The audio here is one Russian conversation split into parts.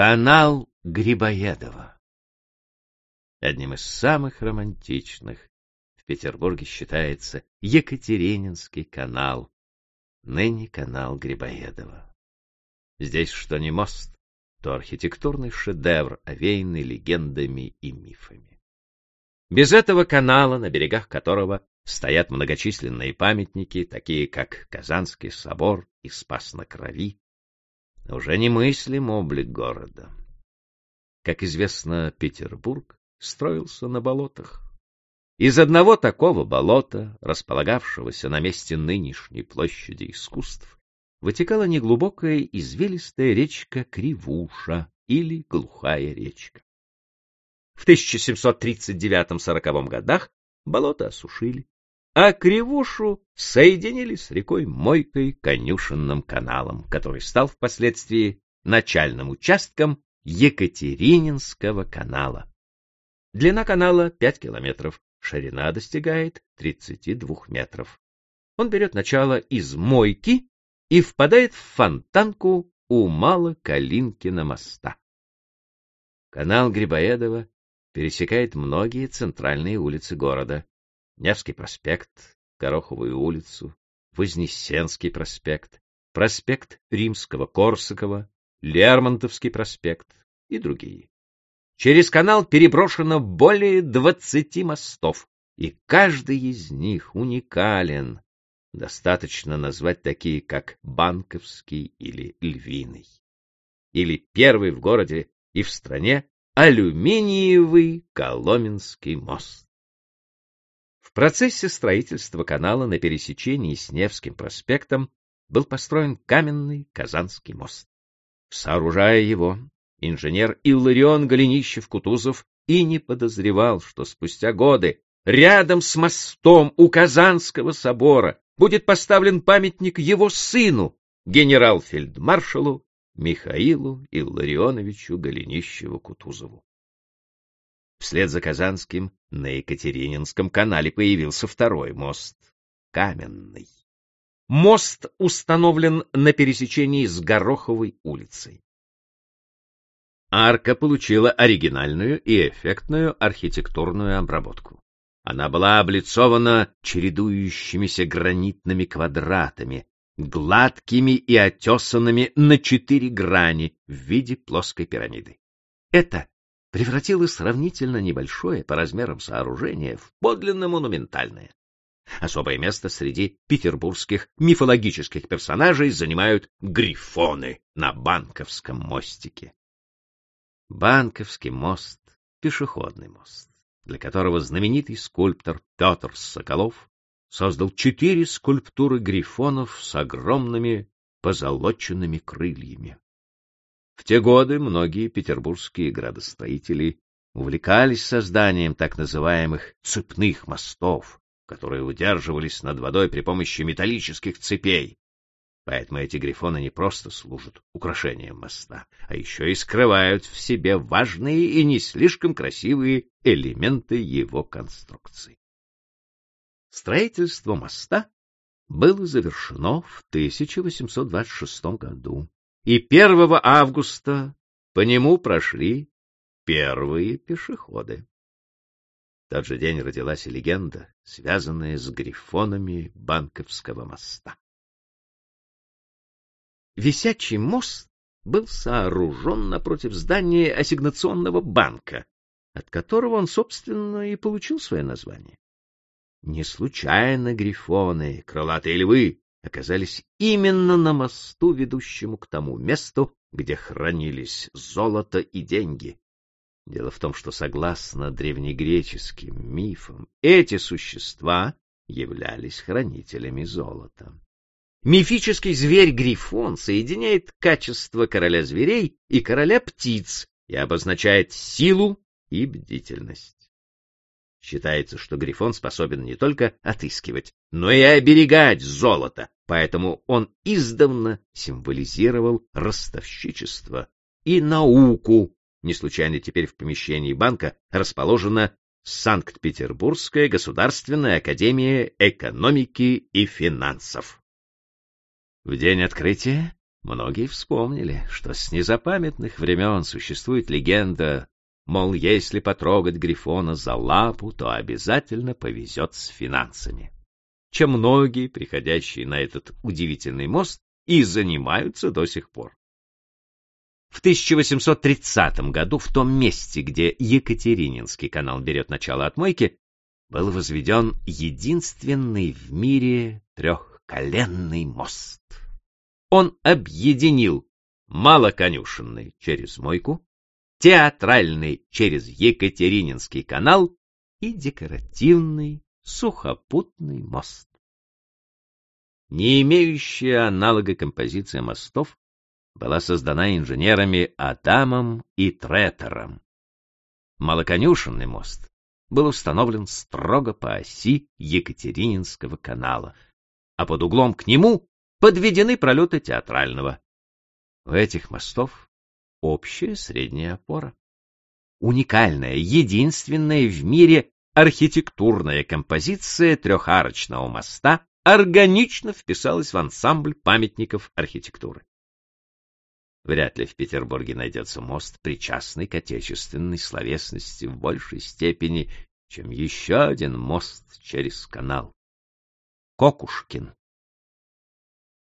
Канал Грибоедова. Одним из самых романтичных в Петербурге считается Екатерининский канал, ныне канал Грибоедова. Здесь что не мост, то архитектурный шедевр, овеянный легендами и мифами. Без этого канала, на берегах которого стоят многочисленные памятники, такие как Казанский собор и Спас на Крови, уже не мыслим облик города. Как известно, Петербург строился на болотах. Из одного такого болота, располагавшегося на месте нынешней площади искусств, вытекала неглубокая извилистая речка Кривуша или Глухая речка. В 1739-40 годах болото осушили, а Кривушу соединили с рекой Мойкой конюшенным каналом, который стал впоследствии начальным участком Екатерининского канала. Длина канала 5 километров, ширина достигает 32 метров. Он берет начало из Мойки и впадает в фонтанку у Малокалинкина моста. Канал Грибоедова пересекает многие центральные улицы города. Невский проспект, Гороховую улицу, Вознесенский проспект, проспект Римского-Корсакова, Лермонтовский проспект и другие. Через канал переброшено более двадцати мостов, и каждый из них уникален. Достаточно назвать такие, как Банковский или Львиный. Или первый в городе и в стране алюминиевый Коломенский мост. Процессе строительства канала на пересечении с Невским проспектом был построен каменный Казанский мост. Сооружая его, инженер Илларион Голенищев-Кутузов и не подозревал, что спустя годы рядом с мостом у Казанского собора будет поставлен памятник его сыну, генерал-фельдмаршалу Михаилу Илларионовичу Голенищеву-Кутузову. Вслед за Казанским на Екатерининском канале появился второй мост — Каменный. Мост установлен на пересечении с Гороховой улицей. Арка получила оригинальную и эффектную архитектурную обработку. Она была облицована чередующимися гранитными квадратами, гладкими и отесанными на четыре грани в виде плоской пирамиды. Это превратило сравнительно небольшое по размерам сооружение в подлинно монументальное. Особое место среди петербургских мифологических персонажей занимают грифоны на Банковском мостике. Банковский мост — пешеходный мост, для которого знаменитый скульптор Петр Соколов создал четыре скульптуры грифонов с огромными позолоченными крыльями. В те годы многие петербургские градостроители увлекались созданием так называемых цепных мостов, которые удерживались над водой при помощи металлических цепей. Поэтому эти грифоны не просто служат украшением моста, а еще и скрывают в себе важные и не слишком красивые элементы его конструкции. Строительство моста было завершено в 1826 году и 1 августа по нему прошли первые пешеходы. В тот же день родилась легенда, связанная с грифонами Банковского моста. Висячий мост был сооружен напротив здания ассигнационного банка, от которого он, собственно, и получил свое название. Не случайно грифоны, крылатые львы, оказались именно на мосту, ведущему к тому месту, где хранились золото и деньги. Дело в том, что, согласно древнегреческим мифам, эти существа являлись хранителями золота. Мифический зверь-грифон соединяет качество короля зверей и короля птиц и обозначает силу и бдительность. Считается, что Грифон способен не только отыскивать, но и оберегать золото, поэтому он издавна символизировал ростовщичество и науку. Не случайно теперь в помещении банка расположена Санкт-Петербургская государственная академия экономики и финансов. В день открытия Многие вспомнили, что с незапамятных времен существует легенда, мол, если потрогать Грифона за лапу, то обязательно повезет с финансами. Чем многие, приходящие на этот удивительный мост, и занимаются до сих пор. В 1830 году в том месте, где Екатерининский канал берет начало от мойки, был возведен единственный в мире трехколенный мост. Он объединил малоконюшенный через мойку, театральный через Екатерининский канал и декоративный сухопутный мост. Не имеющая аналога композиция мостов была создана инженерами Адамом и Третером. Малоконюшенный мост был установлен строго по оси Екатерининского канала, а под углом к нему подведены пролеты театрального. У этих мостов общая средняя опора. Уникальная, единственная в мире архитектурная композиция трехарочного моста органично вписалась в ансамбль памятников архитектуры. Вряд ли в Петербурге найдется мост, причастный к отечественной словесности в большей степени, чем еще один мост через канал. Кокушкин.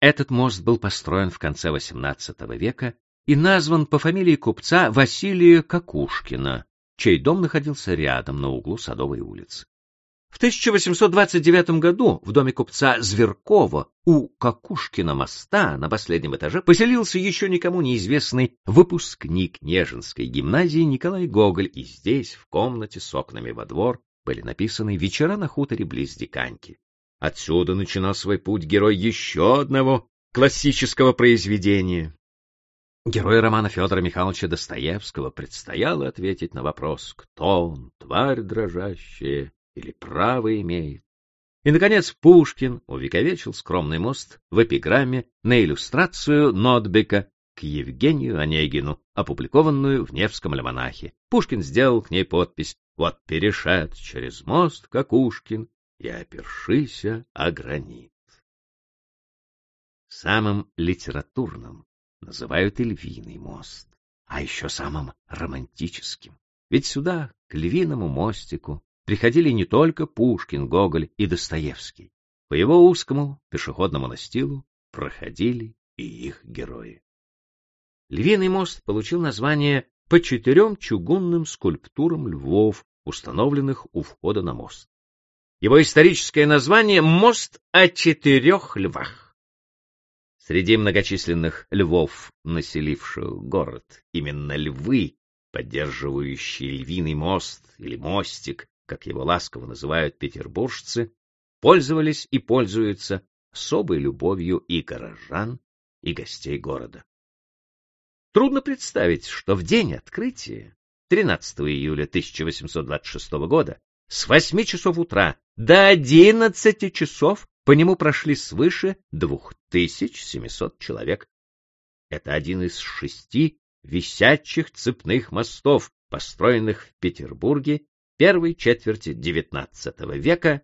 Этот мост был построен в конце XVIII века и назван по фамилии купца Василия Кокушкина, чей дом находился рядом на углу Садовой улицы. В 1829 году в доме купца Зверкова у Кокушкина моста на последнем этаже поселился еще никому неизвестный выпускник Нежинской гимназии Николай Гоголь, и здесь, в комнате с окнами во двор, были написаны «Вечера на хуторе близ Диканьки». Отсюда начинал свой путь герой еще одного классического произведения. Герою романа Федора Михайловича Достоевского предстояло ответить на вопрос «Кто он, тварь дрожащая или право имеет?» И, наконец, Пушкин увековечил скромный мост в эпиграмме на иллюстрацию Нотбека к Евгению Онегину, опубликованную в Невском альманахе. Пушкин сделал к ней подпись «Вот перешед через мост Кокушкин и опершися о гранит». Самым литературным называют и Львиный мост, а еще самым романтическим. Ведь сюда, к Львиному мостику, приходили не только Пушкин, Гоголь и Достоевский. По его узкому пешеходному настилу проходили и их герои. Львиный мост получил название по четырем чугунным скульптурам львов, установленных у входа на мост. Его историческое название — «Мост о четырех львах». Среди многочисленных львов, населивших город, именно львы, поддерживающие львиный мост или мостик, как его ласково называют петербуржцы, пользовались и пользуются особой любовью и горожан, и гостей города. Трудно представить, что в день открытия, 13 июля 1826 года, с 8 часов утра до 11 часов по нему прошли свыше 2700 человек. Это один из шести висячих цепных мостов, построенных в Петербурге первой четверти XIX века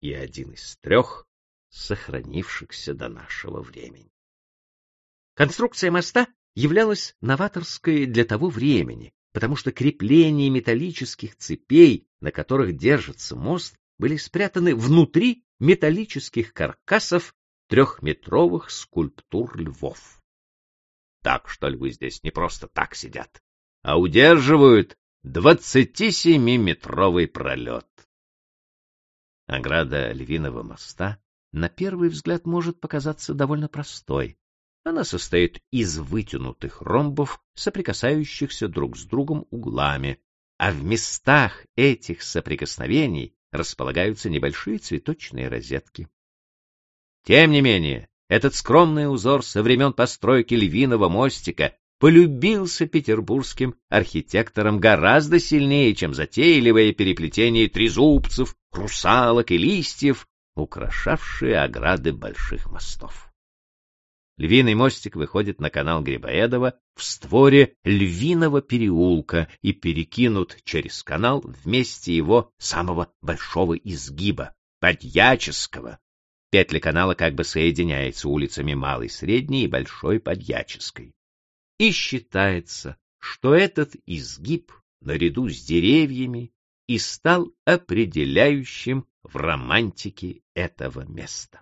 и один из трех, сохранившихся до нашего времени. Конструкция моста являлась новаторской для того времени, потому что крепления металлических цепей, на которых держится мост, были спрятаны внутри металлических каркасов трехметровых скульптур львов. Так что львы здесь не просто так сидят, а удерживают 27-метровый пролет. Ограда Львиного моста на первый взгляд может показаться довольно простой. Она состоит из вытянутых ромбов, соприкасающихся друг с другом углами, а в местах этих соприкосновений располагаются небольшие цветочные розетки. Тем не менее, этот скромный узор со времен постройки Львиного мостика полюбился петербургским архитекторам гораздо сильнее, чем затейливое переплетение трезубцев, русалок и листьев, украшавшие ограды больших мостов. Львиный мостик выходит на канал Грибоедова в створе Львиного переулка и перекинут через канал вместе его самого большого изгиба, Подьяческого, Петля канала как бы соединяется улицами Малой, Средней и Большой Подьяческой. И считается, что этот изгиб, наряду с деревьями, и стал определяющим в романтике этого места.